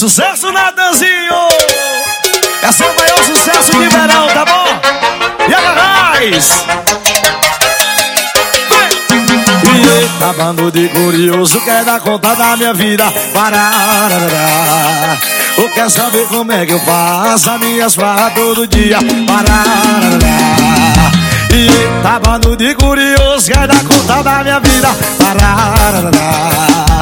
Sucesso Natanzinho! Esse é o maior sucesso de verão, tá bom? E agarrais! E bando de curioso quer dar conta da minha vida? Parararará. Ou quer saber como é que eu faço as minhas farras todo dia? Parararará. E bando de curioso quer dar conta da minha vida? Parararará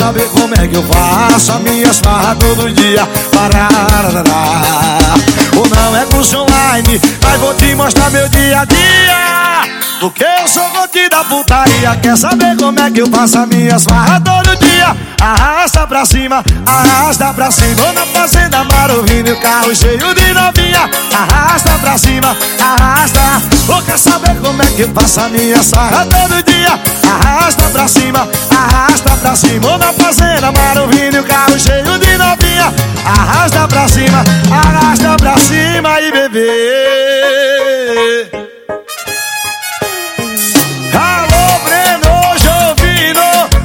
saber como é que eu faço as minhas farras todo dia? Parararará. Ou não é curso online, mas vou te mostrar meu dia a dia. Porque eu sou goti da putaria Quer saber como é que eu faço as minhas farras todo dia Arrasta pra cima, arrasta pra cima Vou na fazenda mar ouvindo o carro cheio de novinha Arrasta pra cima, arrasta Ou quer saber como é que eu faço as minhas farras todo dia Arrasta pra cima, arrasta pra cima na fazenda mar ouvindo o carro cheio de novinha. Arrasta pra cima, arrasta pra cima e beber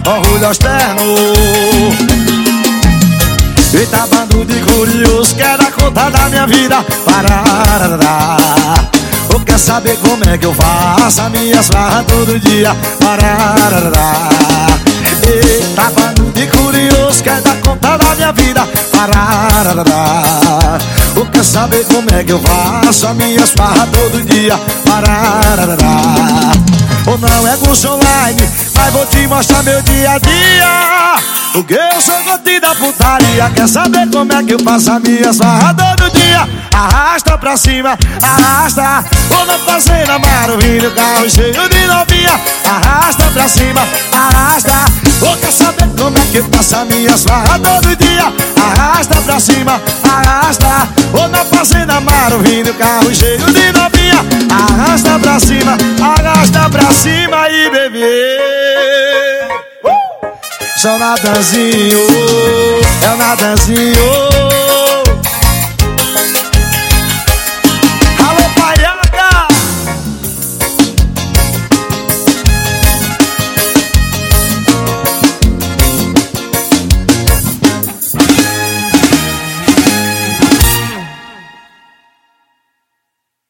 orgulho externo Eita bando de curioso Quer dar conta da minha vida. Pararará Ou quer saber como é que eu faço A minha farras todo dia? Pararará Ou quer saber como é que eu faço A minhas farras todo dia Pararará Ou não é curso online mas vou te mostrar meu dia a dia Porque eu sou goti da putaria Quer saber como é que eu faço a minha farra todo dia Arrasta pra cima, arrasta Vou na fazenda, barulhinho, carro cheio de novinha Arrasta pra cima, arrasta Vou quer saber como é que eu faço a minha farra todo dia Arrasta pra cima, arrasta. Vou na fazenda, barulhinho, carro cheio de novinha. Arrasta pra cima, arrasta pra cima e beber Sou Natanzinho, é o Natanzinho